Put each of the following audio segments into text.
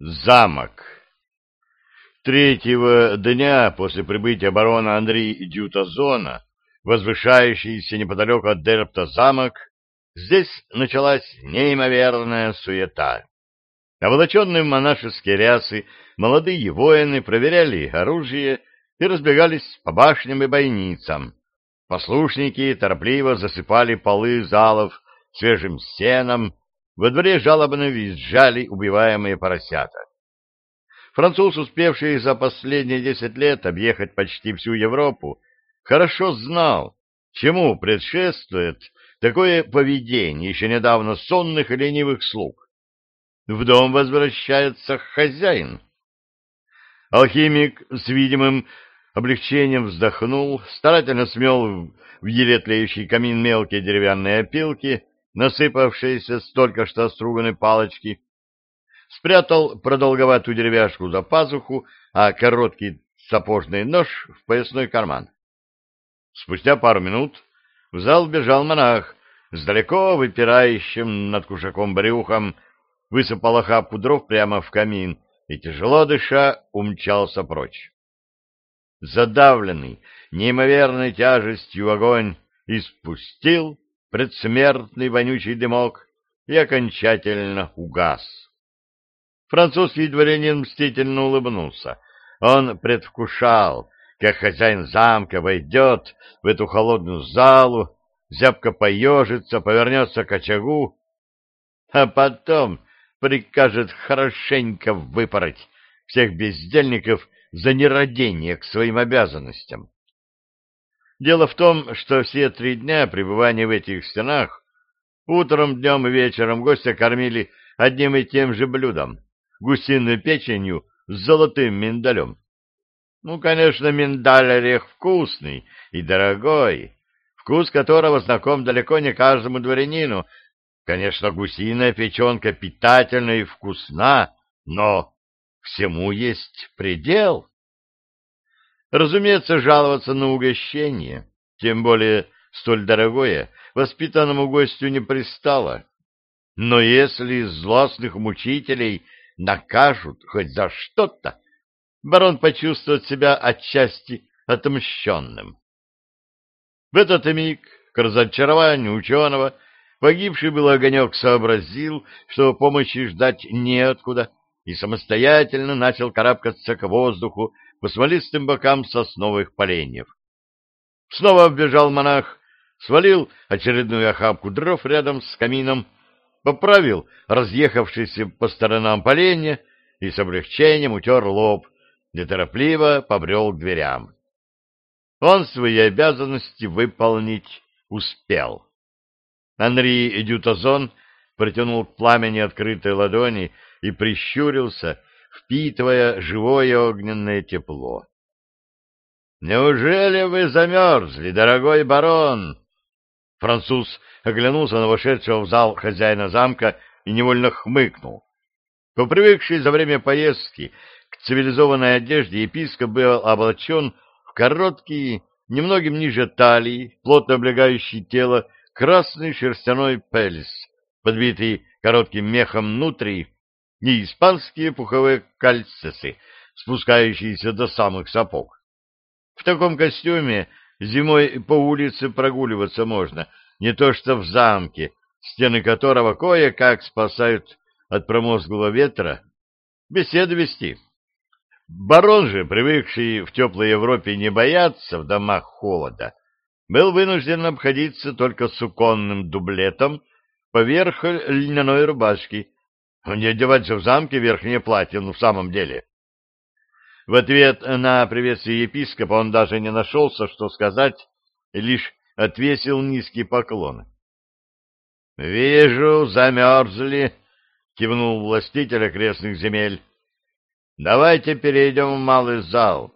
Замок. Третьего дня после прибытия барона Андрея Дютазона, возвышающийся неподалеку от Дерпта замок, здесь началась неимоверная суета. Облаченные в монашеские рясы молодые воины проверяли оружие и разбегались по башням и бойницам. Послушники торопливо засыпали полы залов свежим сеном, во дворе жалобно визжали убиваемые поросята. Француз, успевший за последние десять лет объехать почти всю Европу, хорошо знал, чему предшествует такое поведение еще недавно сонных и ленивых слуг. В дом возвращается хозяин. Алхимик с видимым облегчением вздохнул, старательно смел в еле тлеющий камин мелкие деревянные опилки насыпавшиеся с только что оструганной палочки, спрятал продолговатую деревяшку за пазуху, а короткий сапожный нож в поясной карман. Спустя пару минут в зал бежал монах с далеко выпирающим над кушаком брюхом, высыпал охапку дров прямо в камин и, тяжело дыша, умчался прочь. Задавленный неимоверной тяжестью огонь испустил предсмертный вонючий дымок и окончательно угас. Французский дворянин мстительно улыбнулся. Он предвкушал, как хозяин замка войдет в эту холодную залу, зябко поежится, повернется к очагу, а потом прикажет хорошенько выпороть всех бездельников за нерадение к своим обязанностям. Дело в том, что все три дня пребывания в этих стенах утром, днем и вечером гостя кормили одним и тем же блюдом — гусиной печенью с золотым миндалем. Ну, конечно, миндаль орех вкусный и дорогой, вкус которого знаком далеко не каждому дворянину. Конечно, гусиная печенка питательна и вкусна, но всему есть предел. Разумеется, жаловаться на угощение, тем более столь дорогое, воспитанному гостю не пристало. Но если злостных мучителей накажут хоть за что-то, барон почувствует себя отчасти отмщенным. В этот миг, к разочарованию ученого, погибший был огонек сообразил, что помощи ждать неоткуда, и самостоятельно начал карабкаться к воздуху по смолистым бокам сосновых поленьев. Снова оббежал монах, свалил очередную охапку дров рядом с камином, поправил разъехавшиеся по сторонам поленья и с облегчением утер лоб, неторопливо побрел к дверям. Он свои обязанности выполнить успел. Анри Дютазон протянул к пламени открытой ладони и прищурился, впитывая живое огненное тепло. «Неужели вы замерзли, дорогой барон?» Француз оглянулся на вошедшего в зал хозяина замка и невольно хмыкнул. Попривыкший за время поездки к цивилизованной одежде, епископ был облачен в короткий, немногим ниже талии, плотно облегающий тело, красный шерстяной пельс, подбитый коротким мехом внутри, не испанские пуховые кальцесы, спускающиеся до самых сапог. В таком костюме зимой по улице прогуливаться можно, не то что в замке, стены которого кое-как спасают от промозглого ветра, беседы вести. Барон же, привыкший в теплой Европе не бояться в домах холода, был вынужден обходиться только суконным дублетом поверх льняной рубашки, не одевать же в замке верхнее платье, ну, в самом деле. В ответ на приветствие епископа он даже не нашелся, что сказать, лишь отвесил низкий поклон. — Вижу, замерзли, — кивнул властитель окрестных земель. — Давайте перейдем в малый зал.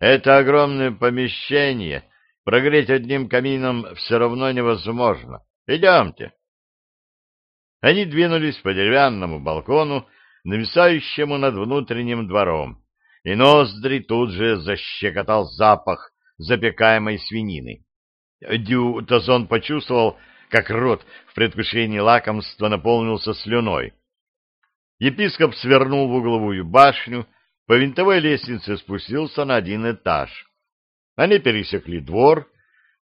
Это огромное помещение, прогреть одним камином все равно невозможно. Идемте. Они двинулись по деревянному балкону, нависающему над внутренним двором, и ноздри тут же защекотал запах запекаемой свинины. Дю Тазон почувствовал, как рот в предвкушении лакомства наполнился слюной. Епископ свернул в угловую башню, по винтовой лестнице спустился на один этаж. Они пересекли двор,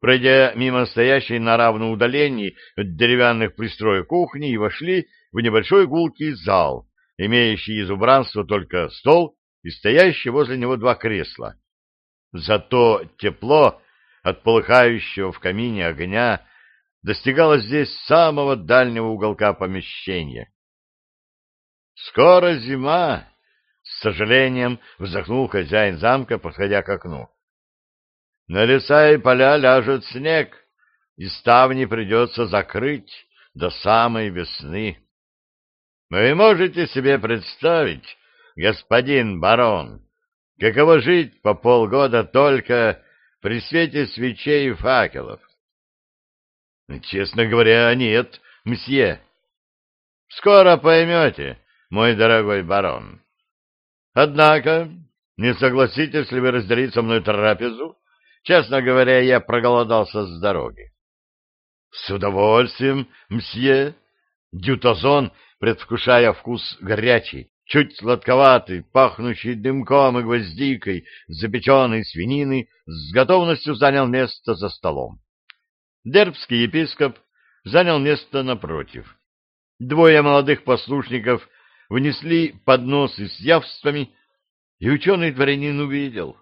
пройдя мимо стоящей на равном удалении от деревянных пристроек кухни и вошли в небольшой гулкий зал, имеющий из убранства только стол и стоящие возле него два кресла. Зато тепло от полыхающего в камине огня достигало здесь самого дальнего уголка помещения. «Скоро зима!» — с сожалением вздохнул хозяин замка, подходя к окну. «На леса и поля ляжет снег, и ставни придется закрыть до самой весны. Вы можете себе представить, господин барон, каково жить по полгода только при свете свечей и факелов? Честно говоря, нет, мсье. Скоро поймете, мой дорогой барон. Однако, не согласитесь ли вы разделить со мной трапезу? Честно говоря, я проголодался с дороги. С удовольствием, мсье. Дютазон, предвкушая вкус горячий, чуть сладковатый, пахнущий дымком и гвоздикой, запеченной свинины, с готовностью занял место за столом. Дербский епископ занял место напротив. Двое молодых послушников внесли подносы с явствами, и ученый дворянин увидел.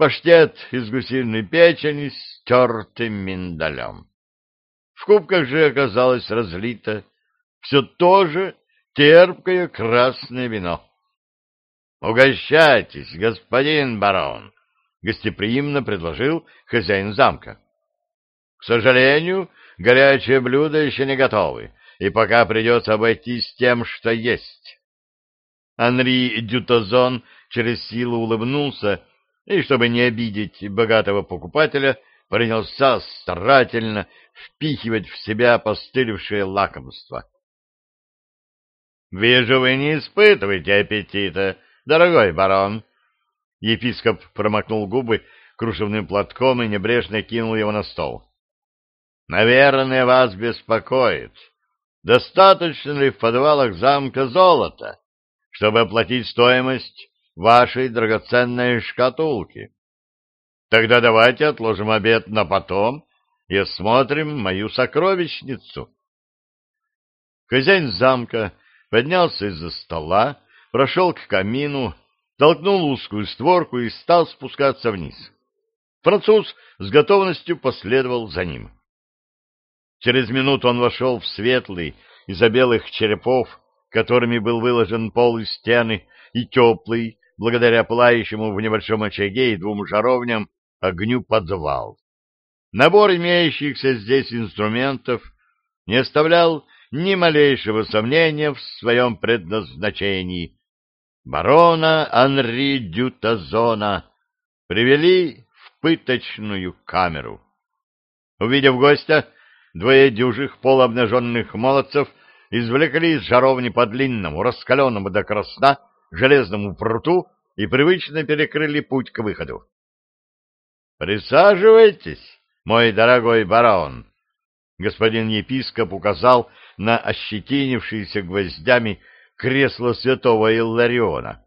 Паштет из гусиной печени с тертым миндалем. В кубках же оказалось разлито все то же терпкое красное вино. — Угощайтесь, господин барон! — гостеприимно предложил хозяин замка. — К сожалению, горячие блюда еще не готовы, и пока придется обойтись тем, что есть. Анри Дютозон через силу улыбнулся и, чтобы не обидеть богатого покупателя, принялся старательно впихивать в себя постылившее лакомство. — Вижу, вы не испытываете аппетита, дорогой барон. Епископ промокнул губы кружевным платком и небрежно кинул его на стол. — Наверное, вас беспокоит, достаточно ли в подвалах замка золота, чтобы оплатить стоимость вашей драгоценной шкатулки? Тогда давайте отложим обед на потом и осмотрим мою сокровищницу. Хозяин замка поднялся из-за стола, прошел к камину, толкнул узкую створку и стал спускаться вниз. Француз с готовностью последовал за ним. Через минуту он вошел в светлый из-за белых черепов, которыми был выложен пол и стены, и теплый, благодаря пылающему в небольшом очаге и двум жаровням, огню подвал. Набор имеющихся здесь инструментов не оставлял ни малейшего сомнения в своем предназначении. Барона Анри Дютазона привели в пыточную камеру. Увидев гостя, двое дюжих полуобнаженных молодцев извлекли из жаровни по длинному, раскаленному до красна, железному пруту и привычно перекрыли путь к выходу. «Присаживайтесь, мой дорогой барон!» Господин епископ указал на ощетинившиеся гвоздями кресло святого Иллариона.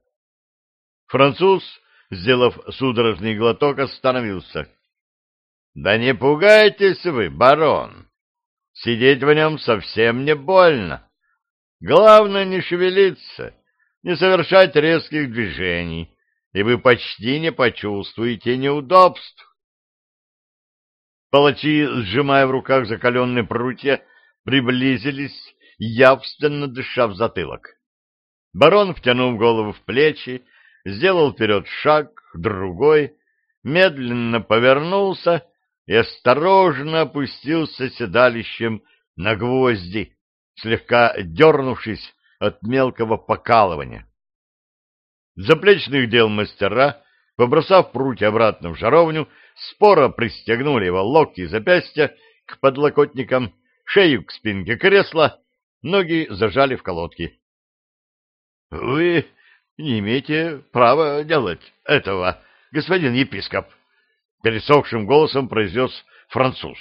Француз, сделав судорожный глоток, остановился. — Да не пугайтесь вы, барон! Сидеть в нем совсем не больно. Главное не шевелиться, не совершать резких движений, и вы почти не почувствуете неудобств. Палачи, сжимая в руках закаленные прутья, приблизились, явственно дыша в затылок. Барон, втянув голову в плечи, сделал вперед шаг, другой, медленно повернулся и осторожно опустился седалищем на гвозди, слегка дернувшись от мелкого покалывания. Заплечных дел мастера, побросав прутья обратно в жаровню, споро пристегнули его локти и запястья к подлокотникам, шею к спинке кресла, ноги зажали в колодки. — Вы не имеете права делать этого, господин епископ, — пересохшим голосом произнес француз.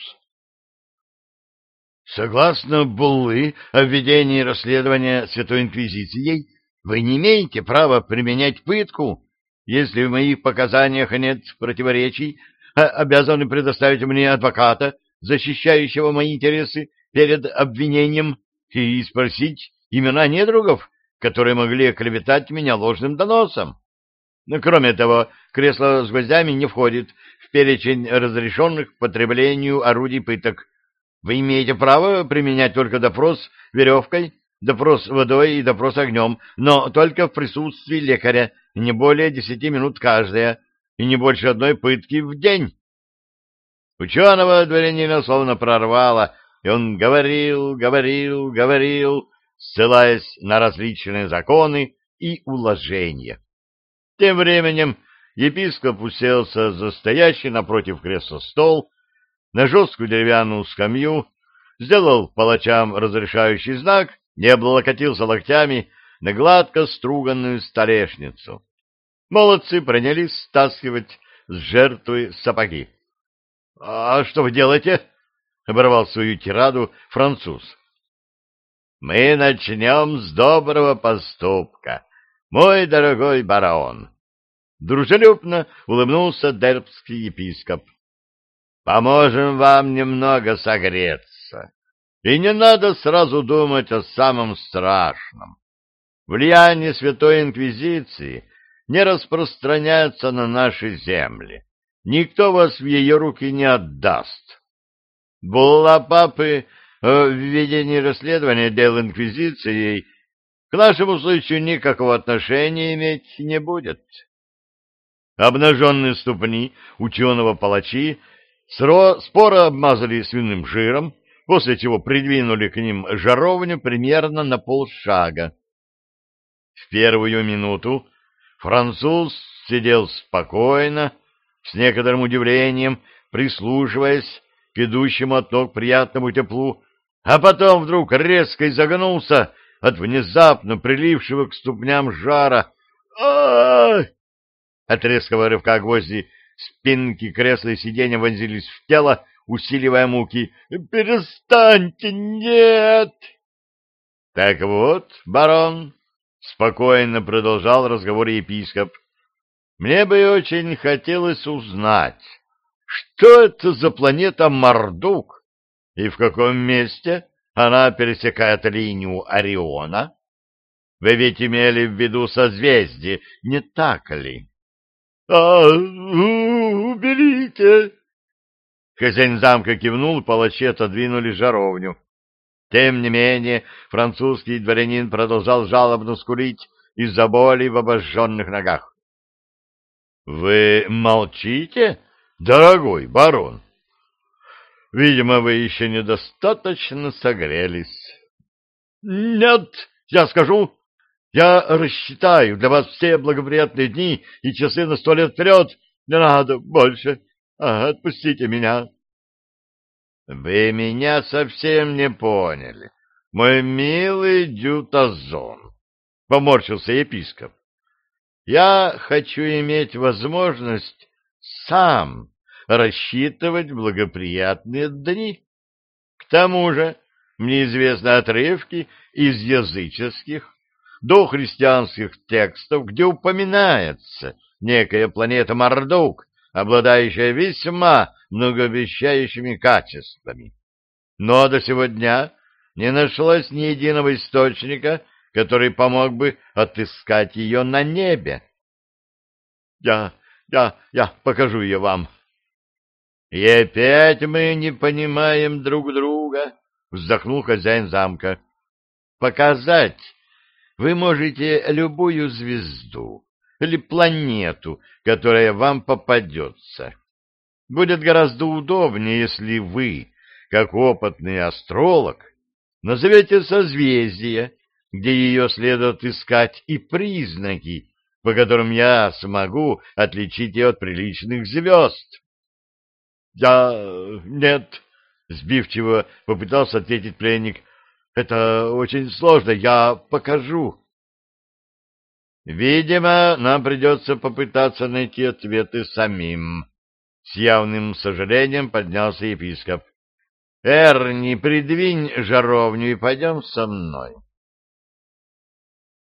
Согласно Буллы о введении расследования Святой Инквизицией, вы не имеете права применять пытку, если в моих показаниях нет противоречий, а обязаны предоставить мне адвоката, защищающего мои интересы перед обвинением, и спросить имена недругов, которые могли оклеветать меня ложным доносом. Но, кроме того, кресло с гвоздями не входит в перечень разрешенных к потреблению орудий пыток. Вы имеете право применять только допрос веревкой, допрос водой и допрос огнем, но только в присутствии лекаря, не более десяти минут каждая, и не больше одной пытки в день. Ученого дворянина словно прорвало, и он говорил, говорил, говорил, ссылаясь на различные законы и уложения. Тем временем епископ уселся за стоящий напротив кресла стол, на жесткую деревянную скамью, сделал палачам разрешающий знак, не облокотился локтями на гладко струганную столешницу. Молодцы принялись стаскивать с жертвы сапоги. — А что вы делаете? — оборвал свою тираду француз. Мы начнем с доброго поступка, мой дорогой барон. Дружелюбно улыбнулся дербский епископ. Поможем вам немного согреться. И не надо сразу думать о самом страшном. Влияние Святой Инквизиции не распространяется на наши земли. Никто вас в ее руки не отдаст. Булла папы о введении расследования дел Инквизицией к нашему случаю никакого отношения иметь не будет. Обнаженные ступни ученого-палачи споро обмазали свиным жиром, после чего придвинули к ним жаровню примерно на полшага. В первую минуту француз сидел спокойно, с некоторым удивлением, прислушиваясь к идущему от ног приятному теплу а потом вдруг резко изогнулся от внезапно прилившего к ступням жара. От резкого рывка гвозди спинки кресла и сиденья вонзились в тело, усиливая муки. «Перестаньте! Нет!» «Так вот, барон», — спокойно продолжал разговор епископ, — «мне бы очень хотелось узнать, что это за планета Мордук, и в каком месте она пересекает линию Ориона? Вы ведь имели в виду созвездие, не так ли? — А, уберите! Хозяин замка кивнул, палачи отодвинули жаровню. Тем не менее, французский дворянин продолжал жалобно скулить из-за боли в обожженных ногах. — Вы молчите, дорогой барон? Видимо, вы еще недостаточно согрелись. — Нет, я скажу. Я рассчитаю для вас все благоприятные дни и часы на сто лет вперед. Не надо больше. А, отпустите меня. — Вы меня совсем не поняли, мой милый Дютазон, — поморщился епископ. — Я хочу иметь возможность сам рассчитывать благоприятные дни. К тому же мне известны отрывки из языческих до христианских текстов, где упоминается некая планета Мардук, обладающая весьма многообещающими качествами. Но до сегодня не нашлось ни единого источника, который помог бы отыскать ее на небе. Я, я, я покажу ее вам, и опять мы не понимаем друг друга, вздохнул хозяин замка. Показать вы можете любую звезду или планету, которая вам попадется. Будет гораздо удобнее, если вы, как опытный астролог, назовете созвездие, где ее следует искать, и признаки, по которым я смогу отличить ее от приличных звезд. — Я... нет, — сбивчиво попытался ответить пленник. — Это очень сложно, я покажу. — Видимо, нам придется попытаться найти ответы самим. С явным сожалением поднялся епископ. Эрни, придвинь жаровню и пойдем со мной.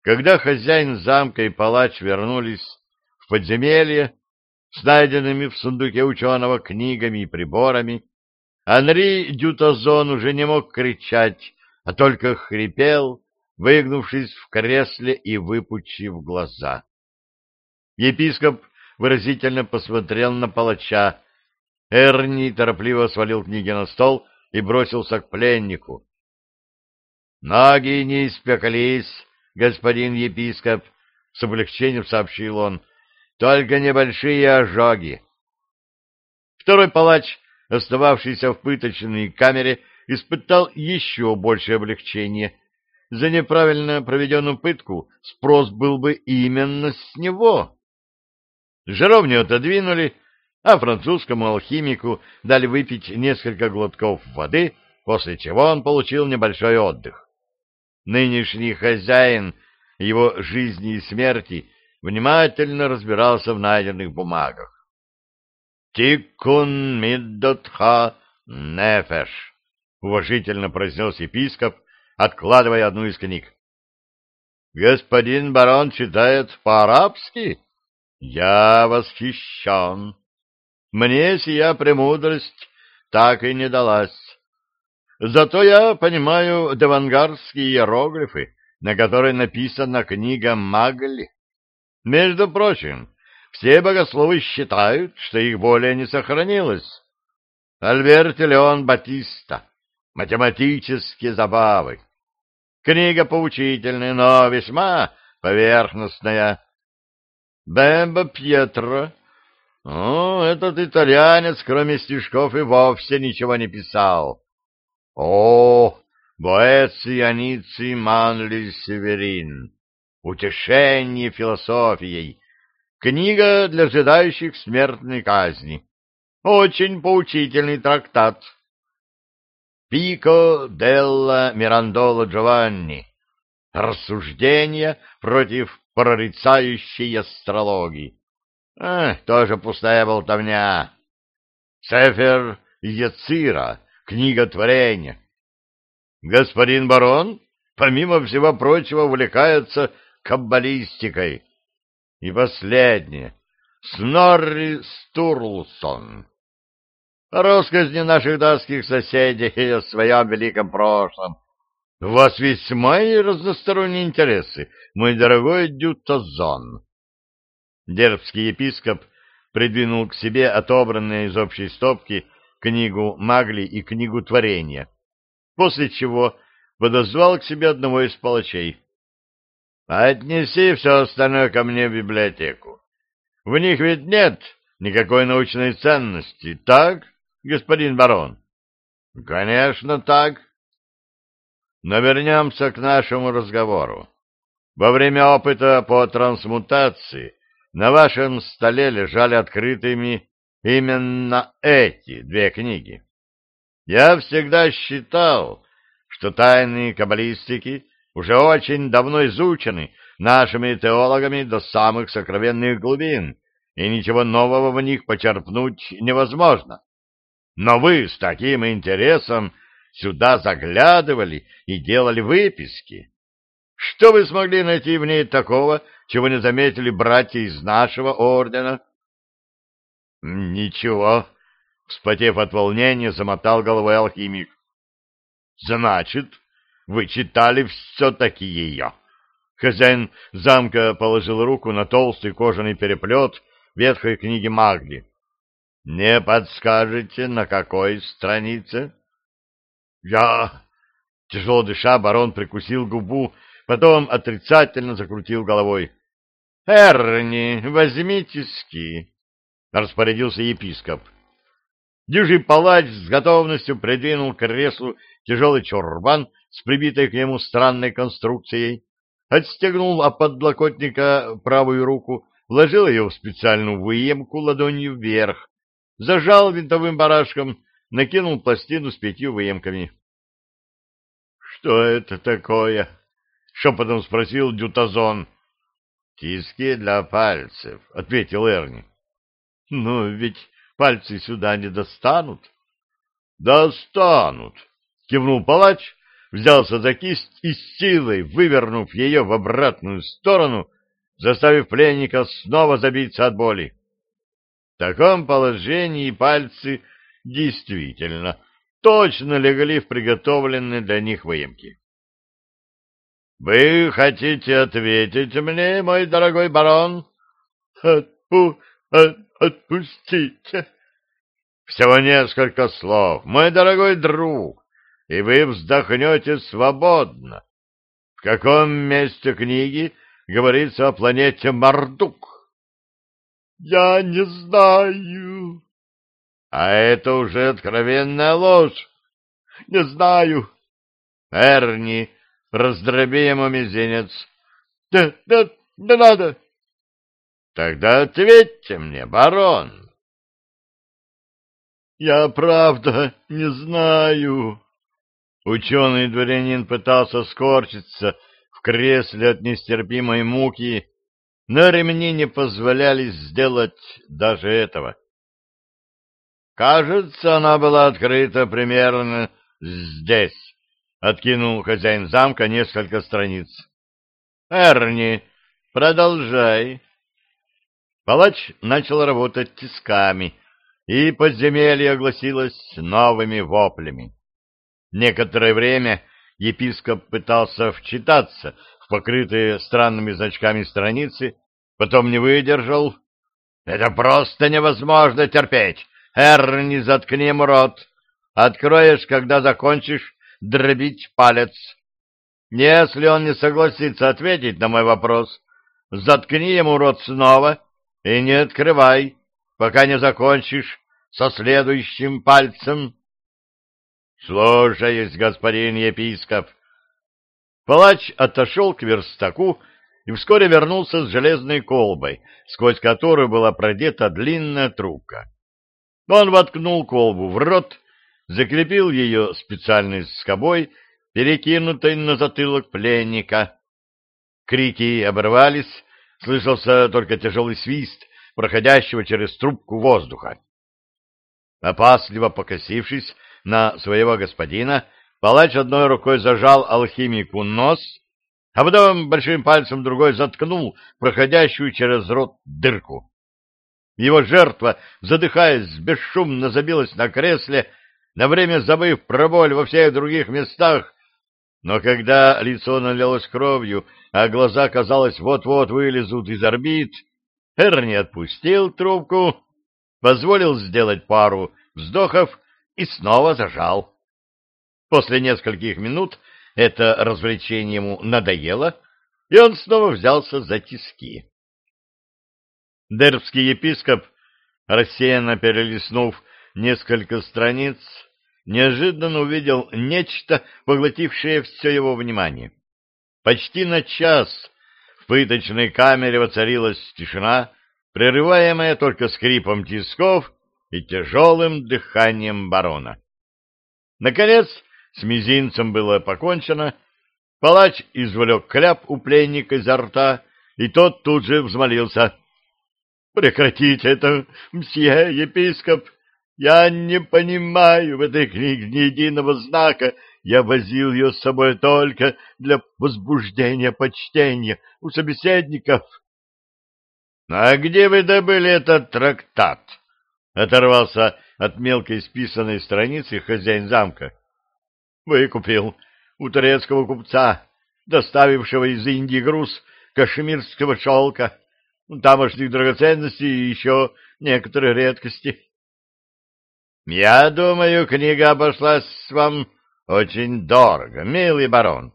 Когда хозяин замка и палач вернулись в подземелье с найденными в сундуке ученого книгами и приборами, Анри Дютазон уже не мог кричать, а только хрипел, выгнувшись в кресле и выпучив глаза. Епископ выразительно посмотрел на палача. Эрни торопливо свалил книги на стол и бросился к пленнику. — Ноги не испеклись, господин епископ, — с облегчением сообщил он, — только небольшие ожоги. Второй палач, остававшийся в пыточной камере, испытал еще большее облегчение. За неправильно проведенную пытку спрос был бы именно с него. Жаровню отодвинули, а французскому алхимику дали выпить несколько глотков воды, после чего он получил небольшой отдых. Нынешний хозяин его жизни и смерти внимательно разбирался в найденных бумагах. «Тикун миддотха нефеш», — уважительно произнес епископ, откладывая одну из книг. «Господин барон читает по-арабски?» Я восхищен. Мне сия премудрость так и не далась. Зато я понимаю девангарские иероглифы, на которые написана книга Магли. Между прочим, все богословы считают, что их более не сохранилось. Альберт Леон Батиста. Математические забавы. Книга поучительная, но весьма поверхностная. Бембо Пьетро. О, этот итальянец, кроме стишков, и вовсе ничего не писал. О, Боэци Аници Манли Северин. Утешение философией. Книга для ожидающих смертной казни. Очень поучительный трактат. Пико делла Мирандола Джованни. Рассуждения против прорицающей астрологии. А, тоже пустая болтовня. Сефер Яцира, книга творения. Господин барон, помимо всего прочего, увлекается каббалистикой. И последнее. Снорри Стурлсон. Росказни наших датских соседей о своем великом прошлом у вас весьма разносторонние интересы, мой дорогой Дютазон. Дербский епископ придвинул к себе отобранные из общей стопки книгу Магли и книгу Творения, после чего подозвал к себе одного из палачей. «Отнеси все остальное ко мне в библиотеку. В них ведь нет никакой научной ценности, так, господин барон?» «Конечно, так», но вернемся к нашему разговору. Во время опыта по трансмутации на вашем столе лежали открытыми именно эти две книги. Я всегда считал, что тайны каббалистики уже очень давно изучены нашими теологами до самых сокровенных глубин, и ничего нового в них почерпнуть невозможно. Но вы с таким интересом сюда заглядывали и делали выписки. Что вы смогли найти в ней такого, чего не заметили братья из нашего ордена? — Ничего, — вспотев от волнения, замотал головой алхимик. — Значит, вы читали все-таки ее. Хозяин замка положил руку на толстый кожаный переплет ветхой книги Магли. — Не подскажете, на какой странице? Я... Тяжело дыша, барон прикусил губу, потом отрицательно закрутил головой. — Эрни, возьми тиски, — распорядился епископ. Дюжий палач с готовностью придвинул к креслу тяжелый чурбан с прибитой к нему странной конструкцией, отстегнул от подлокотника правую руку, вложил ее в специальную выемку ладонью вверх, зажал винтовым барашком накинул пластину с пятью выемками. — Что это такое? — шепотом спросил Дютазон. — Тиски для пальцев, — ответил Эрни. — Ну, ведь пальцы сюда не достанут. Достанут, кивнул палач, взялся за кисть и с силой, вывернув ее в обратную сторону, заставив пленника снова забиться от боли. В таком положении пальцы действительно точно легли в приготовленные для них выемки. — Вы хотите ответить мне, мой дорогой барон? — Отпу... От... Отпустите. Всего несколько слов, мой дорогой друг, и вы вздохнете свободно. В каком месте книги говорится о планете Мардук? Я не знаю. А это уже откровенная ложь. Не знаю. Эрни, раздроби ему мизинец. Да, да, да надо. Тогда ответьте мне, барон. Я правда не знаю. Ученый дворянин пытался скорчиться в кресле от нестерпимой муки, но ремни не позволяли сделать даже этого. Кажется, она была открыта примерно здесь, — откинул хозяин замка несколько страниц. — Эрни, продолжай. Палач начал работать тисками, и подземелье огласилось новыми воплями. Некоторое время епископ пытался вчитаться покрытые странными значками страницы, потом не выдержал. — Это просто невозможно терпеть! Эрни, заткни ему рот. Откроешь, когда закончишь, дробить палец. Если он не согласится ответить на мой вопрос, заткни ему рот снова и не открывай, пока не закончишь со следующим пальцем. Слушаюсь, господин епископ. Палач отошел к верстаку и вскоре вернулся с железной колбой, сквозь которую была продета длинная трубка. Он воткнул колбу в рот, закрепил ее специальной скобой, перекинутой на затылок пленника. Крики оборвались, слышался только тяжелый свист проходящего через трубку воздуха. Опасливо покосившись на своего господина, палач одной рукой зажал алхимику нос, а потом большим пальцем другой заткнул проходящую через рот дырку. Его жертва, задыхаясь, бесшумно забилась на кресле, на время забыв про боль во всех других местах, но когда лицо налилось кровью, а глаза, казалось, вот-вот вылезут из орбит, Эрни отпустил трубку, позволил сделать пару вздохов и снова зажал. После нескольких минут это развлечение ему надоело, и он снова взялся за тиски. Дербский епископ, рассеянно перелистнув несколько страниц, неожиданно увидел нечто, поглотившее все его внимание. Почти на час в пыточной камере воцарилась тишина, прерываемая только скрипом тисков и тяжелым дыханием барона. Наконец, с мизинцем было покончено, палач извлек кляп у пленника изо рта, и тот тут же взмолился — Прекратите это, мсье епископ. Я не понимаю в этой книге ни единого знака. Я возил ее с собой только для возбуждения почтения у собеседников. — А где вы добыли этот трактат? — оторвался от мелкой списанной страницы хозяин замка. — Выкупил у турецкого купца, доставившего из Индии груз кашемирского шелка тамошних драгоценностей и еще некоторые редкости. Я думаю, книга обошлась вам очень дорого, милый барон.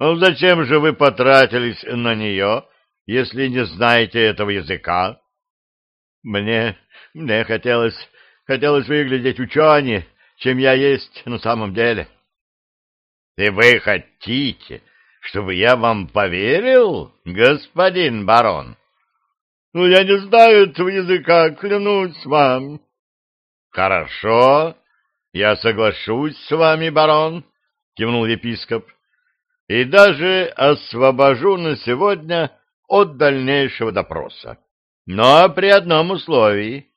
Ну, зачем же вы потратились на нее, если не знаете этого языка? Мне, мне хотелось, хотелось выглядеть ученее, чем я есть на самом деле. И вы хотите, чтобы я вам поверил, господин барон? Ну, я не знаю этого языка, клянусь вам. Хорошо, я соглашусь с вами, барон, кивнул епископ, и даже освобожу на сегодня от дальнейшего допроса. Но при одном условии.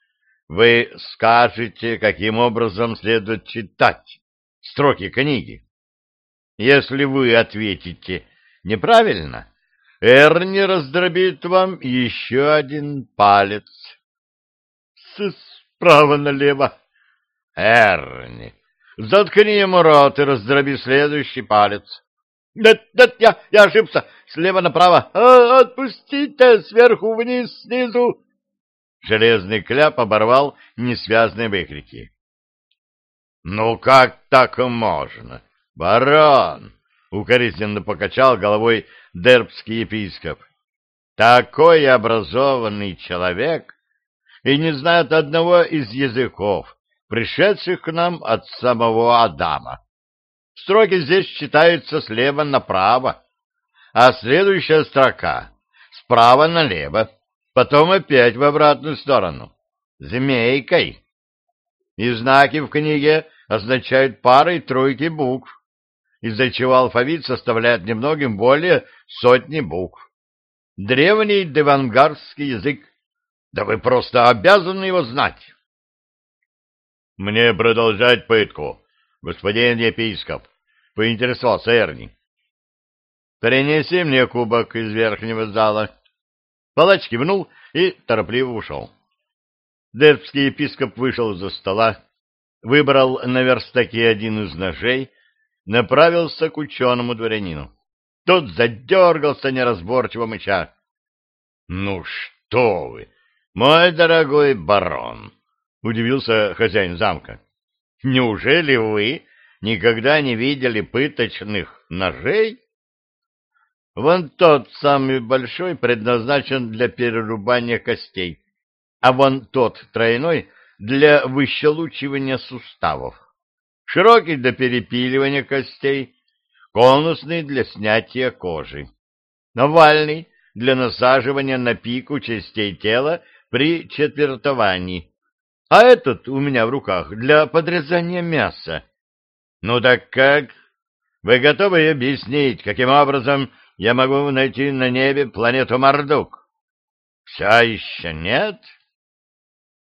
вы скажете, каким образом следует читать строки книги. Если вы ответите неправильно, Эрни раздробит вам еще один палец. С справа налево. Эрни, заткни ему рот и раздроби следующий палец. Нет, нет, я, я ошибся. Слева направо. А, отпустите, сверху вниз, снизу. Железный кляп оборвал несвязные выкрики. Ну как так можно? Барон! Укоризненно покачал головой дербский епископ. Такой образованный человек и не знает одного из языков, пришедших к нам от самого Адама. Строки здесь читаются слева направо, а следующая строка справа налево, потом опять в обратную сторону, змейкой. И знаки в книге означают пары и тройки букв, из-за чего алфавит составляет немногим более сотни букв. Древний девангарский язык. Да вы просто обязаны его знать. Мне продолжать пытку, господин епископ, поинтересовался Эрни. Принеси мне кубок из верхнего зала. Палач кивнул и торопливо ушел. Дербский епископ вышел за стола, выбрал на верстаке один из ножей, направился к ученому дворянину. Тот задергался неразборчиво мыча. — Ну что вы, мой дорогой барон! — удивился хозяин замка. — Неужели вы никогда не видели пыточных ножей? Вон тот самый большой предназначен для перерубания костей, а вон тот тройной для выщелучивания суставов, широкий для перепиливания костей, конусный для снятия кожи, овальный для насаживания на пику частей тела при четвертовании, а этот у меня в руках для подрезания мяса. Ну так как? Вы готовы объяснить, каким образом я могу найти на небе планету Мардук? Все еще нет?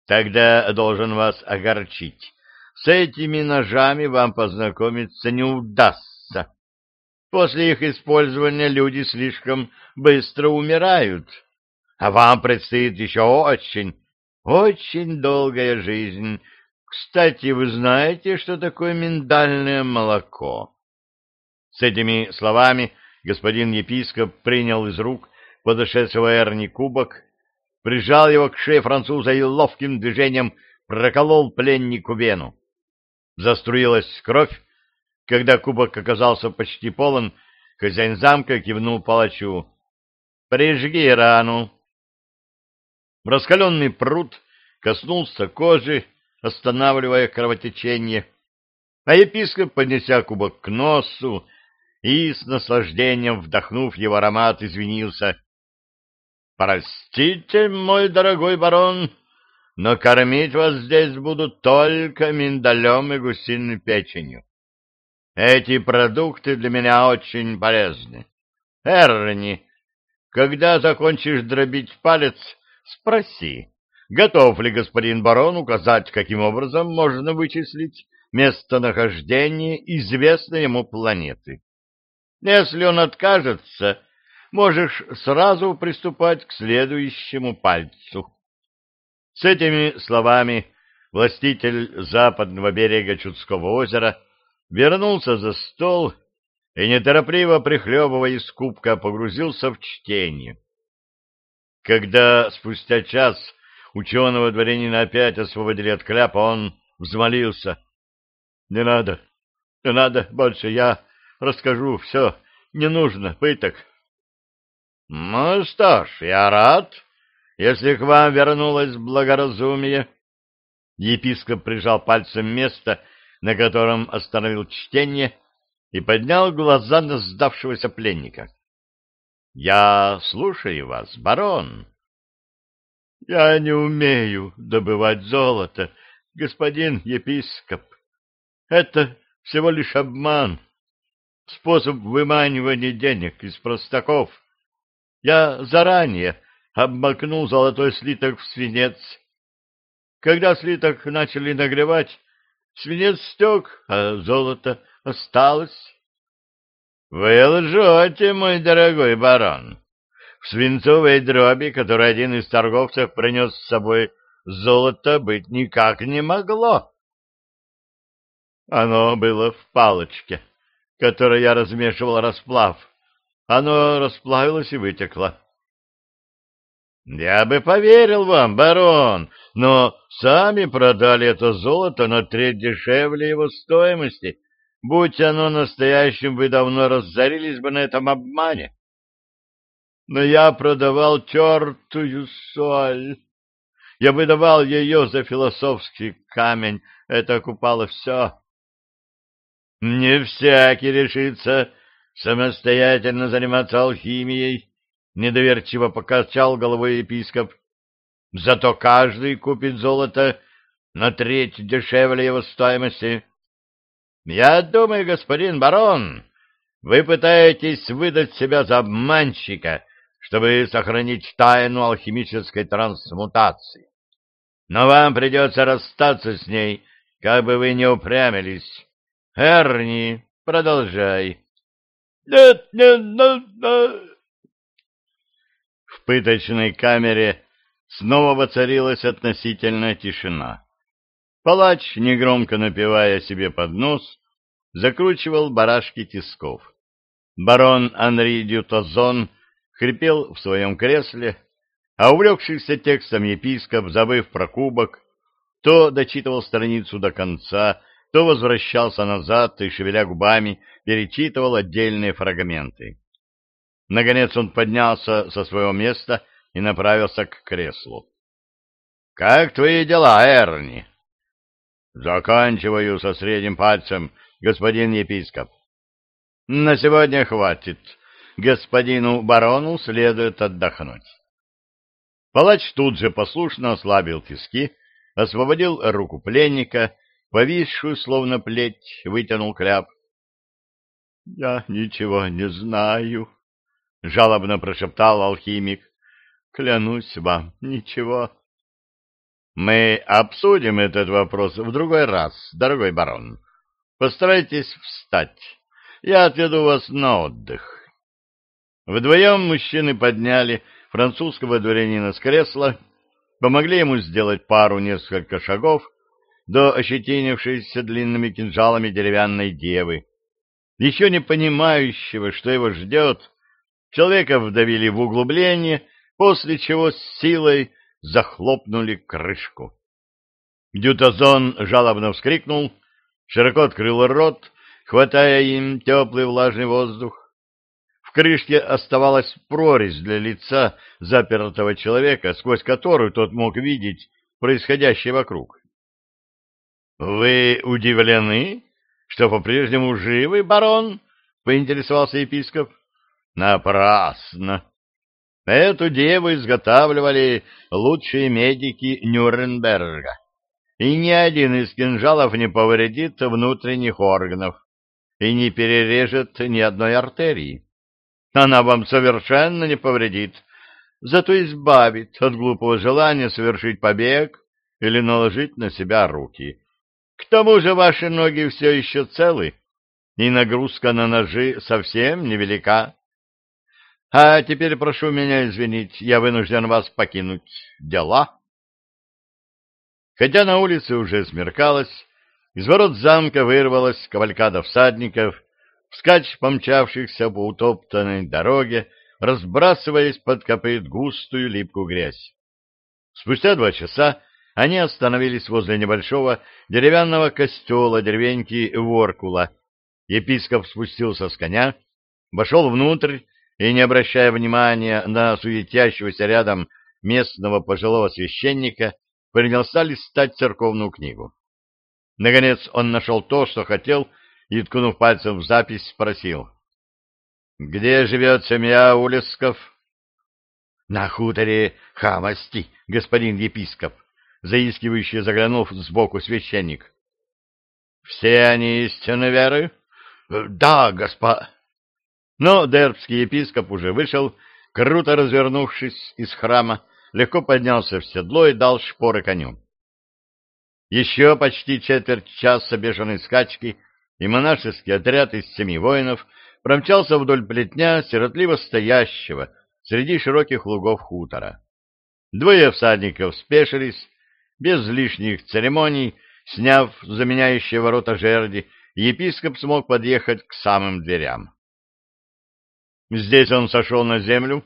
Тогда должен вас огорчить. С этими ножами вам познакомиться не удастся. После их использования люди слишком быстро умирают, а вам предстоит еще очень, очень долгая жизнь. Кстати, вы знаете, что такое миндальное молоко? С этими словами господин епископ принял из рук подошедшего Эрни кубок, прижал его к шее француза и ловким движением проколол пленнику вену. Заструилась кровь. Когда кубок оказался почти полон, хозяин замка кивнул палачу. «Прижги рану!» Раскаленный пруд коснулся кожи, останавливая кровотечение, а епископ, поднеся кубок к носу, и, с наслаждением вдохнув его аромат, извинился. — Простите, мой дорогой барон, но кормить вас здесь будут только миндалем и гусиной печенью. Эти продукты для меня очень полезны. Эрни, когда закончишь дробить палец, спроси, готов ли господин барон указать, каким образом можно вычислить местонахождение известной ему планеты. Если он откажется, можешь сразу приступать к следующему пальцу. С этими словами властитель западного берега Чудского озера вернулся за стол и, неторопливо прихлебывая из кубка, погрузился в чтение. Когда спустя час ученого дворянина опять освободили от кляпа, он взмолился. — Не надо, не надо больше, я Расскажу все. Не нужно пыток. Ну что ж, я рад, если к вам вернулось благоразумие. Епископ прижал пальцем место, на котором остановил чтение, и поднял глаза на сдавшегося пленника. — Я слушаю вас, барон. — Я не умею добывать золото, господин епископ. Это всего лишь обман способ выманивания денег из простаков. Я заранее обмакнул золотой слиток в свинец. Когда слиток начали нагревать, свинец стек, а золото осталось. Вы лжете, мой дорогой барон. В свинцовой дроби, которую один из торговцев принес с собой, золото быть никак не могло. Оно было в палочке, которой я размешивал расплав. Оно расплавилось и вытекло. Я бы поверил вам, барон, но сами продали это золото на треть дешевле его стоимости. Будь оно настоящим, вы давно разорились бы на этом обмане. Но я продавал тертую соль. Я выдавал ее за философский камень. Это окупало все. Не всякий решится самостоятельно заниматься алхимией, недоверчиво покачал головой епископ. Зато каждый купит золото на треть дешевле его стоимости. Я думаю, господин барон, вы пытаетесь выдать себя за обманщика, чтобы сохранить тайну алхимической трансмутации. Но вам придется расстаться с ней, как бы вы не упрямились. Эрни, продолжай. Нет, нет, нет, нет. В пыточной камере снова воцарилась относительная тишина. Палач, негромко напевая себе под нос, закручивал барашки тисков. Барон Анри Дютозон хрипел в своем кресле, а увлекшийся текстом епископ, забыв про кубок, то дочитывал страницу до конца, то возвращался назад и, шевеля губами, перечитывал отдельные фрагменты. Наконец он поднялся со своего места и направился к креслу. — Как твои дела, Эрни? — Заканчиваю со средним пальцем, господин епископ. — На сегодня хватит. Господину барону следует отдохнуть. Палач тут же послушно ослабил тиски, освободил руку пленника, повисшую, словно плеть, вытянул кляп. — Я ничего не знаю, — жалобно прошептал алхимик. — Клянусь вам, ничего. — Мы обсудим этот вопрос в другой раз, дорогой барон. Постарайтесь встать. Я отведу вас на отдых. Вдвоем мужчины подняли французского дворянина с кресла, помогли ему сделать пару-несколько шагов до ощетинившейся длинными кинжалами деревянной девы, еще не понимающего, что его ждет, Человека вдавили в углубление, после чего с силой захлопнули крышку. Дютазон жалобно вскрикнул, широко открыл рот, хватая им теплый влажный воздух. В крышке оставалась прорезь для лица запертого человека, сквозь которую тот мог видеть происходящее вокруг. — Вы удивлены, что по-прежнему живы, барон? — поинтересовался епископ. Напрасно. Эту деву изготавливали лучшие медики Нюрнберга, и ни один из кинжалов не повредит внутренних органов и не перережет ни одной артерии. Она вам совершенно не повредит, зато избавит от глупого желания совершить побег или наложить на себя руки. К тому же ваши ноги все еще целы, и нагрузка на ножи совсем невелика. А теперь прошу меня извинить, я вынужден вас покинуть. Дела? Хотя на улице уже смеркалось, из ворот замка вырвалась кавалькада всадников, вскачь помчавшихся по утоптанной дороге, разбрасываясь под копыт густую липкую грязь. Спустя два часа они остановились возле небольшого деревянного костела деревеньки Воркула. Епископ спустился с коня, вошел внутрь и, не обращая внимания на суетящегося рядом местного пожилого священника, принялся листать церковную книгу. Наконец он нашел то, что хотел, и, ткнув пальцем в запись, спросил. — Где живет семья Улесков? — На хуторе Хамости, господин епископ, — заискивающе заглянув сбоку священник. — Все они истинно веры? — Да, госпо... Но дербский епископ уже вышел, круто развернувшись из храма, легко поднялся в седло и дал шпоры коню. Еще почти четверть часа бешеной скачки, и монашеский отряд из семи воинов промчался вдоль плетня сиротливо стоящего среди широких лугов хутора. Двое всадников спешились, без лишних церемоний, сняв заменяющие ворота жерди, епископ смог подъехать к самым дверям. Здесь он сошел на землю,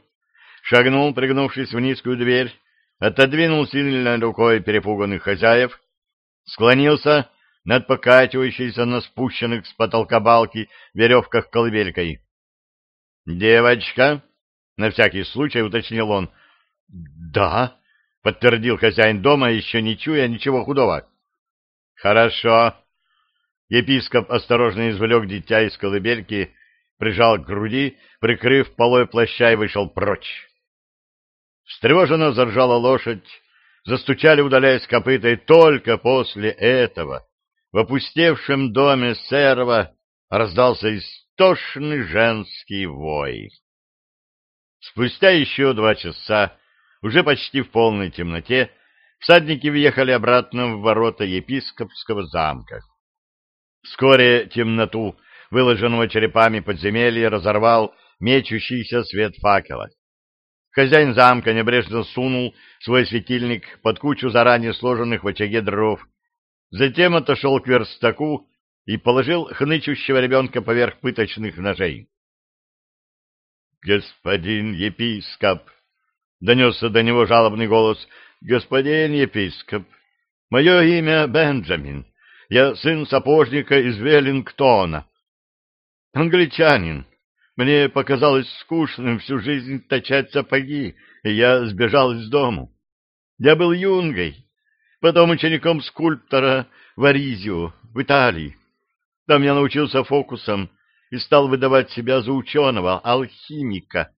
шагнул, пригнувшись в низкую дверь, отодвинул сильной рукой перепуганных хозяев, склонился над покачивающейся на спущенных с потолка балки веревках колыбелькой. «Девочка!» — на всякий случай уточнил он. «Да», — подтвердил хозяин дома, еще не чуя ничего худого. «Хорошо». Епископ осторожно извлек дитя из колыбельки, прижал к груди, прикрыв полой плаща и вышел прочь. Встревоженно заржала лошадь, застучали, удаляясь копыта, и только после этого в опустевшем доме серва раздался истошный женский вой. Спустя еще два часа, уже почти в полной темноте, всадники въехали обратно в ворота епископского замка. Вскоре темноту, выложенного черепами подземелья, разорвал мечущийся свет факела. Хозяин замка небрежно сунул свой светильник под кучу заранее сложенных в очаге дров, затем отошел к верстаку и положил хнычущего ребенка поверх пыточных ножей. — Господин епископ! — донесся до него жалобный голос. — Господин епископ! Мое имя Бенджамин. Я сын сапожника из Веллингтона. Англичанин. Мне показалось скучным всю жизнь точать сапоги, и я сбежал из дому. Я был юнгой, потом учеником скульптора в Аризио, в Италии. Там я научился фокусам и стал выдавать себя за ученого, алхимика.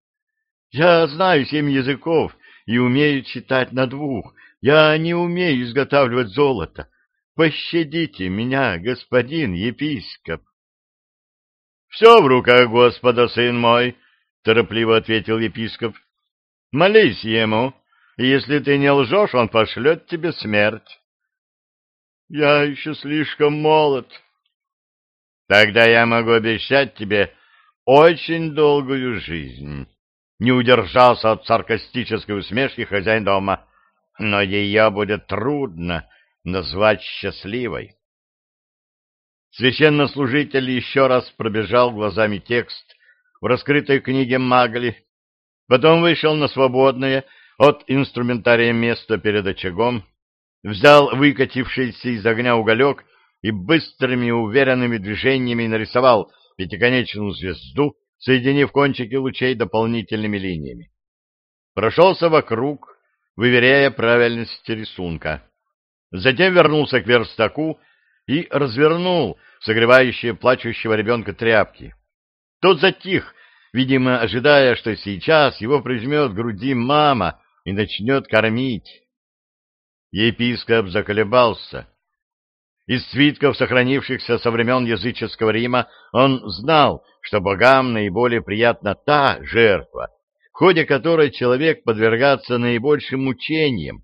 Я знаю семь языков и умею читать на двух. Я не умею изготавливать золото. Пощадите меня, господин епископ. — Все в руках Господа, сын мой, — торопливо ответил епископ. — Молись ему, и если ты не лжешь, он пошлет тебе смерть. — Я еще слишком молод. — Тогда я могу обещать тебе очень долгую жизнь. Не удержался от саркастической усмешки хозяин дома. Но ее будет трудно назвать счастливой. Священнослужитель еще раз пробежал глазами текст в раскрытой книге Магли, потом вышел на свободное от инструментария место перед очагом, взял выкатившийся из огня уголек и быстрыми уверенными движениями нарисовал пятиконечную звезду, соединив кончики лучей дополнительными линиями. Прошелся вокруг, выверяя правильность рисунка. Затем вернулся к верстаку и развернул согревающие плачущего ребенка тряпки. Тот затих, видимо, ожидая, что сейчас его прижмет к груди мама и начнет кормить. Епископ заколебался. Из свитков, сохранившихся со времен языческого Рима, он знал, что богам наиболее приятна та жертва, в ходе которой человек подвергается наибольшим мучениям,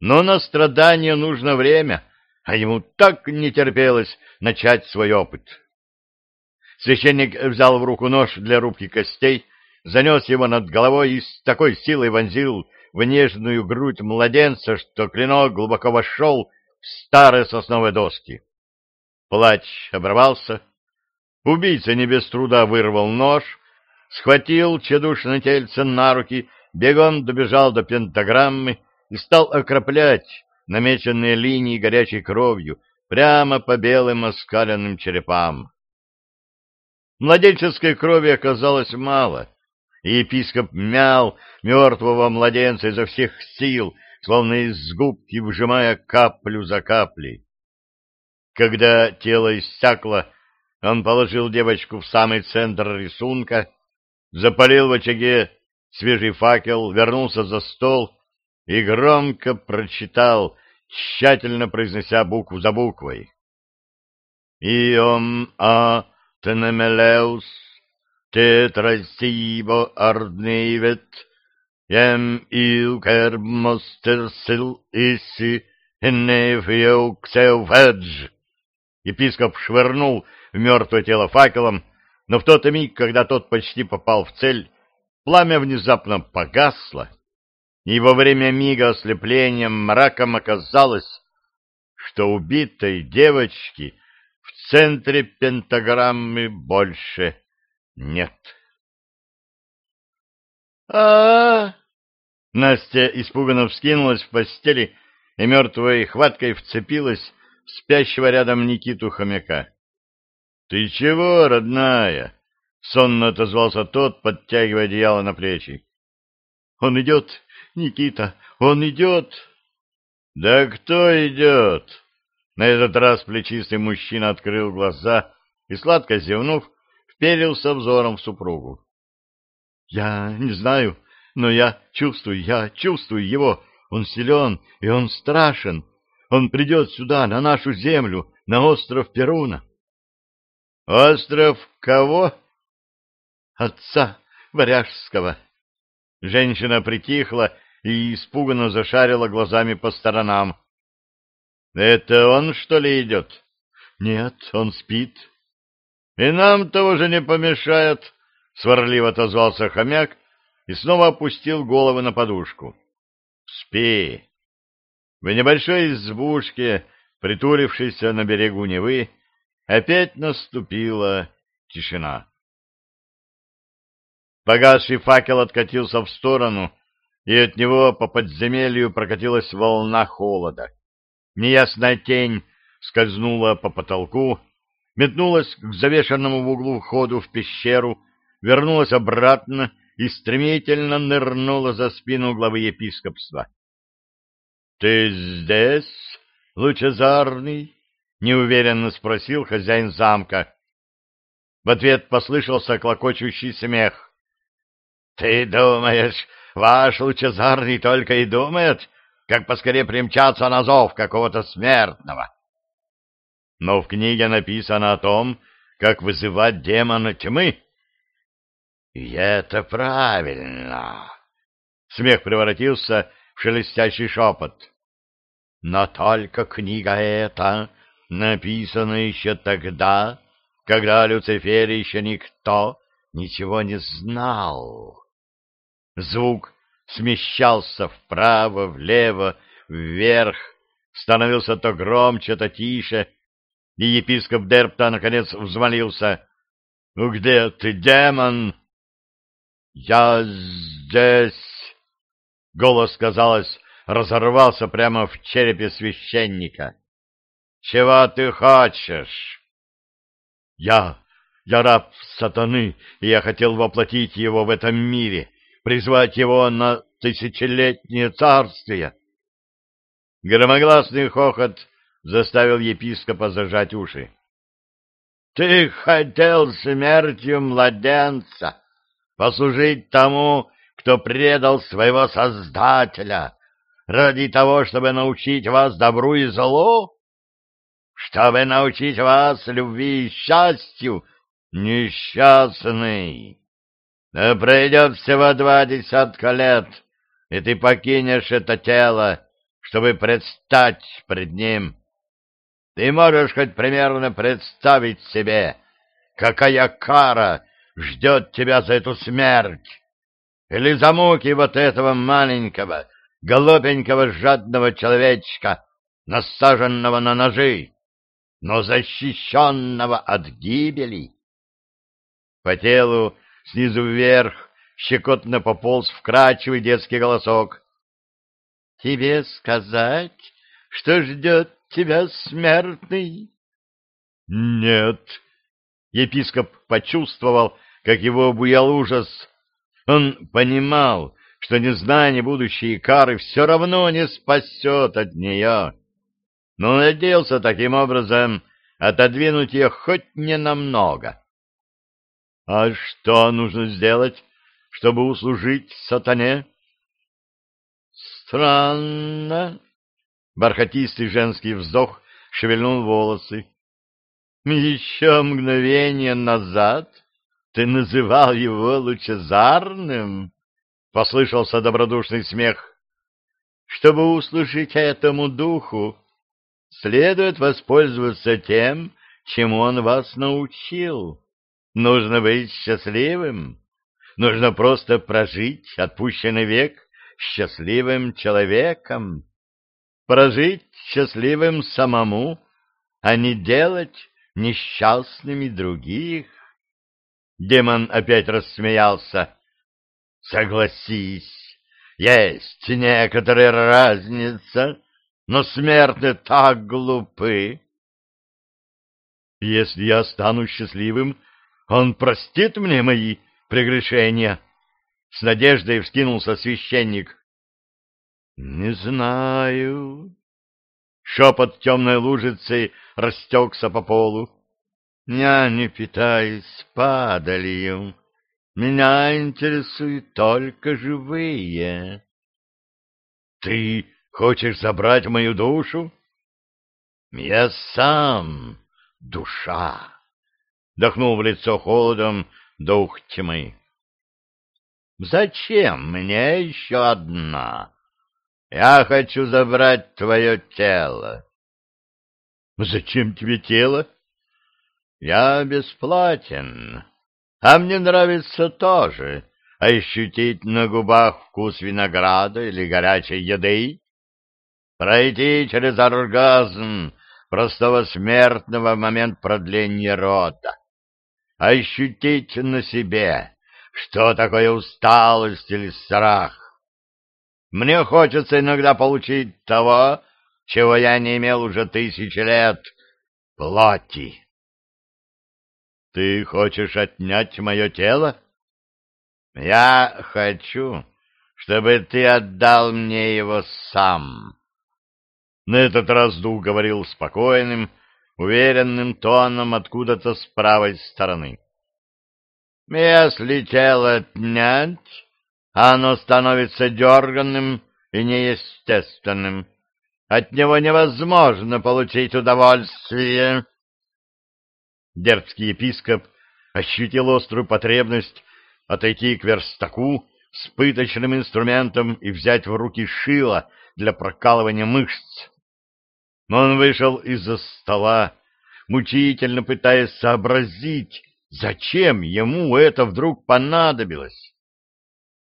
но на страдания нужно время, а ему так не терпелось начать свой опыт. Священник взял в руку нож для рубки костей, занес его над головой и с такой силой вонзил в нежную грудь младенца, что клинок глубоко вошел в старые сосновые доски. Плач оборвался. Убийца не без труда вырвал нож, схватил чедушное тельце на руки, бегом добежал до пентаграммы и стал окроплять намеченные линии горячей кровью прямо по белым оскаленным черепам. Младенческой крови оказалось мало, и епископ мял мертвого младенца изо всех сил, словно из губки выжимая каплю за каплей. Когда тело иссякло, он положил девочку в самый центр рисунка, запалил в очаге свежий факел, вернулся за стол и громко прочитал, тщательно произнося букву за буквой. «Иом а тенемелеус тетрасибо арнейвет ем ил кермостерсил иси «Эннеф еуксеуфедж!» Епископ швырнул в мертвое тело факелом, но в тот миг, когда тот почти попал в цель, пламя внезапно погасло, и во время мига ослеплением мраком оказалось, что убитой девочки в центре пентаграммы больше нет. а, -а, -а Настя испуганно вскинулась в постели и мертвой хваткой вцепилась в спящего рядом Никиту хомяка. — Ты чего, родная? — сонно отозвался тот, подтягивая одеяло на плечи. — Он идет, Никита, он идет. — Да кто идет? На этот раз плечистый мужчина открыл глаза и, сладко зевнув, вперился взором в супругу. — Я не знаю, но я чувствую, я чувствую его. Он силен, и он страшен. Он придет сюда, на нашу землю, на остров Перуна. — Остров кого? — Отца Варяжского. Женщина притихла и испуганно зашарила глазами по сторонам. — Это он, что ли, идет? — Нет, он спит. — И нам того же не помешает, — сварливо отозвался хомяк и снова опустил голову на подушку. — Спи. В небольшой избушке, притулившейся на берегу Невы, опять наступила тишина. Погасший факел откатился в сторону, и от него по подземелью прокатилась волна холода. Неясная тень скользнула по потолку, метнулась к завешенному в углу входу в пещеру, вернулась обратно и стремительно нырнула за спину главы епископства. — Ты здесь, лучезарный? — неуверенно спросил хозяин замка. В ответ послышался клокочущий смех. Ты думаешь, ваш лучезарный только и думает, как поскорее примчаться на зов какого-то смертного? Но в книге написано о том, как вызывать демона тьмы. И это правильно. Смех превратился в шелестящий шепот. Но только книга эта написана еще тогда, когда Люцифер еще никто ничего не знал. Звук смещался вправо, влево, вверх, становился то громче, то тише, и епископ Дерпта наконец взмолился. — Ну где ты, демон? — Я здесь! Голос, казалось, разорвался прямо в черепе священника. — Чего ты хочешь? — Я... я раб сатаны, и я хотел воплотить его в этом мире призвать его на тысячелетнее царствие. Громогласный хохот заставил епископа зажать уши. — Ты хотел смертью младенца послужить тому, кто предал своего Создателя, ради того, чтобы научить вас добру и злу? Чтобы научить вас любви и счастью, несчастный? Да пройдет всего два десятка лет, и ты покинешь это тело, чтобы предстать пред ним. Ты можешь хоть примерно представить себе, какая кара ждет тебя за эту смерть, или за муки вот этого маленького, голубенького жадного человечка, насаженного на ножи, но защищенного от гибели. По телу Снизу вверх щекотно пополз вкрадчивый детский голосок. — Тебе сказать, что ждет тебя смертный? — Нет. Епископ почувствовал, как его обуял ужас. Он понимал, что незнание будущей кары все равно не спасет от нее, но надеялся таким образом отодвинуть ее хоть ненамного. А что нужно сделать, чтобы услужить сатане? Странно. Бархатистый женский вздох шевельнул волосы. Еще мгновение назад ты называл его лучезарным? Послышался добродушный смех. Чтобы услышать этому духу, следует воспользоваться тем, чему он вас научил. Нужно быть счастливым. Нужно просто прожить отпущенный век счастливым человеком. Прожить счастливым самому, а не делать несчастными других. Демон опять рассмеялся. Согласись, есть некоторая разница, но смертны так глупы. Если я стану счастливым, он простит мне мои прегрешения. С надеждой вскинулся священник. Не знаю. Шепот темной лужицы растекся по полу. Я не питаюсь падалью. Меня интересуют только живые. Ты хочешь забрать мою душу? Я сам душа. Дохнул в лицо холодом дух тьмы. Зачем мне еще одна? Я хочу забрать твое тело. Зачем тебе тело? Я бесплатен. А мне нравится тоже ощутить на губах вкус винограда или горячей еды, пройти через оргазм простого смертного в момент продления рода, ощутить на себе, что такое усталость или страх. Мне хочется иногда получить того, чего я не имел уже тысячи лет — плоти. Ты хочешь отнять мое тело? Я хочу, чтобы ты отдал мне его сам. На этот раз дух говорил спокойным, уверенным тоном откуда-то с правой стороны. Если тело отнять, оно становится дерганным и неестественным. От него невозможно получить удовольствие. Дербский епископ ощутил острую потребность отойти к верстаку с пыточным инструментом и взять в руки шило для прокалывания мышц. Но он вышел из-за стола, мучительно пытаясь сообразить, зачем ему это вдруг понадобилось.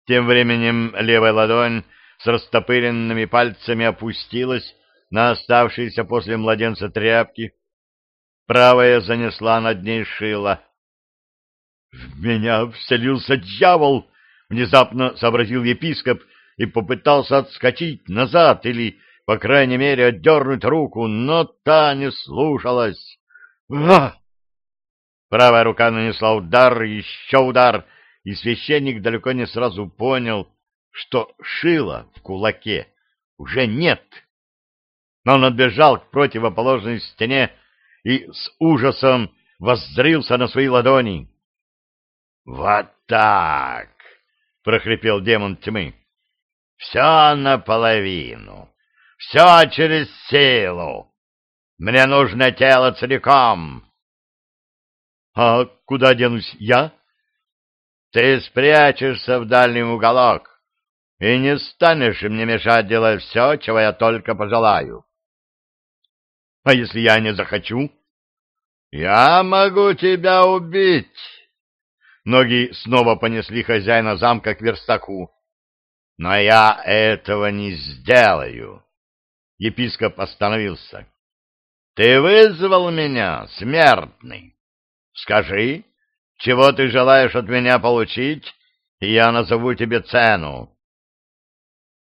Тем временем левая ладонь с растопыренными пальцами опустилась на оставшиеся после младенца тряпки, правая занесла над ней шило. — В меня вселился дьявол! — внезапно сообразил епископ и попытался отскочить назад или, по крайней мере, отдернуть руку, но та не слушалась. «Ах!» Правая рука нанесла удар, еще удар, и священник далеко не сразу понял, что шила в кулаке уже нет. Но он отбежал к противоположной стене и с ужасом воззрился на свои ладони. — Вот так! — прохрипел демон тьмы. — Все наполовину, все через силу. Мне нужно тело целиком. — А куда денусь я? — Ты спрячешься в дальний уголок и не станешь мне мешать делать все, чего я только пожелаю. А если я не захочу? Я могу тебя убить. Ноги снова понесли хозяина замка к верстаку. Но я этого не сделаю. Епископ остановился. Ты вызвал меня, смертный. Скажи, чего ты желаешь от меня получить, и я назову тебе цену.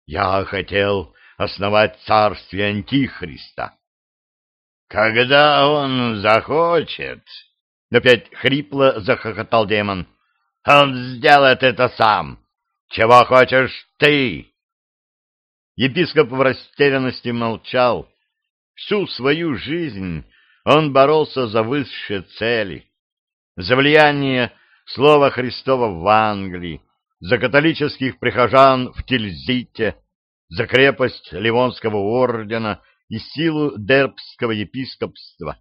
Я хотел основать царствие Антихриста. Когда он захочет, опять хрипло захохотал демон, он сделает это сам. Чего хочешь ты? Епископ в растерянности молчал. Всю свою жизнь он боролся за высшие цели, за влияние Слова Христова в Англии, за католических прихожан в Тильзите, за крепость Ливонского ордена и силу дербского епископства,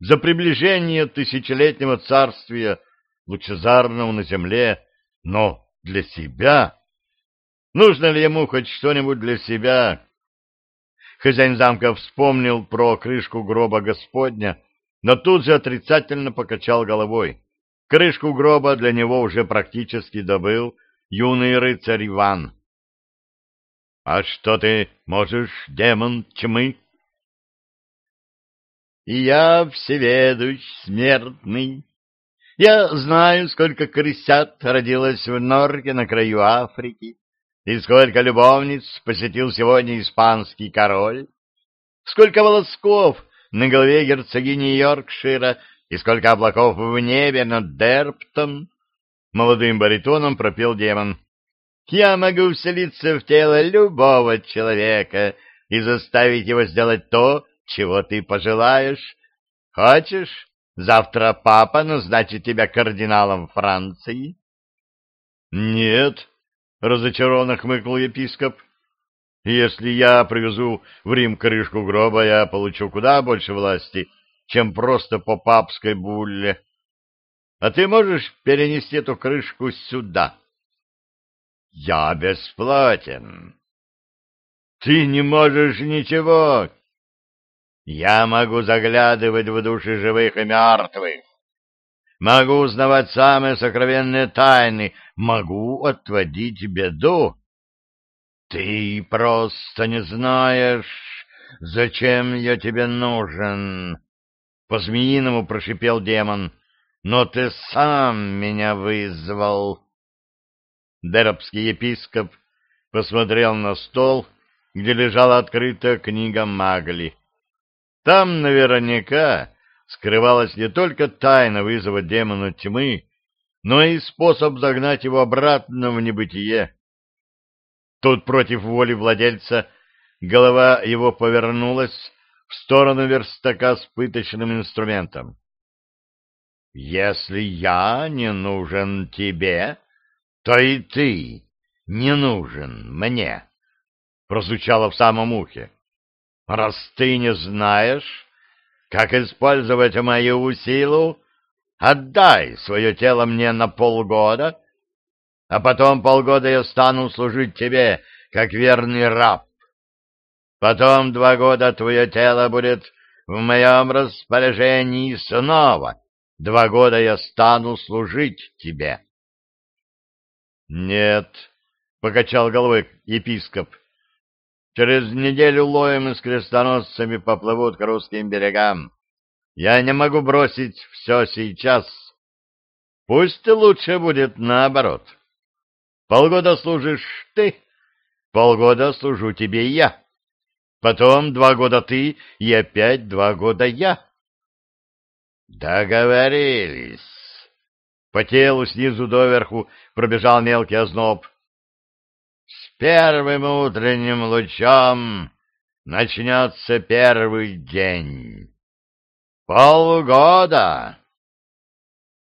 за приближение тысячелетнего царствия лучезарного на земле, но для себя Нужно ли ему хоть что-нибудь для себя? Хозяин замка вспомнил про крышку гроба Господня, но тут же отрицательно покачал головой. Крышку гроба для него уже практически добыл юный рыцарь Иван. — А что ты можешь, демон тьмы? — Я всеведущ смертный. Я знаю, сколько крысят родилось в норке на краю Африки, и сколько любовниц посетил сегодня испанский король, сколько волосков на голове герцогини Йоркшира и сколько облаков в небе над Дерптом, молодым баритоном пропел демон. Я могу вселиться в тело любого человека и заставить его сделать то, чего ты пожелаешь. Хочешь, завтра папа назначит тебя кардиналом Франции? Нет, разочарованно хмыкнул епископ. Если я привезу в Рим крышку гроба, я получу куда больше власти, чем просто по папской булле. А ты можешь перенести эту крышку сюда? Я бесплатен. Ты не можешь ничего. Я могу заглядывать в души живых и мертвых. Могу узнавать самые сокровенные тайны, могу отводить беду. Ты просто не знаешь, зачем я тебе нужен. По-змеиному прошипел демон. Но ты сам меня вызвал. Деробский епископ посмотрел на стол, где лежала открытая книга Магли. Там наверняка скрывалась не только тайна вызова демона тьмы, но и способ загнать его обратно в небытие. Тут против воли владельца голова его повернулась в сторону верстака с пыточным инструментом. «Если я не нужен тебе, то и ты не нужен мне», — прозвучало в самом ухе. «Раз ты не знаешь, как использовать мою силу, отдай свое тело мне на полгода, а потом полгода я стану служить тебе, как верный раб. Потом два года твое тело будет в моем распоряжении снова. Два года я стану служить тебе. — Нет, — покачал головой епископ, — через неделю лоем с крестоносцами поплывут к русским берегам. Я не могу бросить все сейчас. Пусть лучше будет наоборот. Полгода служишь ты, полгода служу тебе я. Потом два года ты и опять два года я. Договорились. По телу снизу доверху пробежал мелкий озноб. Первым утренним лучом начнется первый день. Полгода.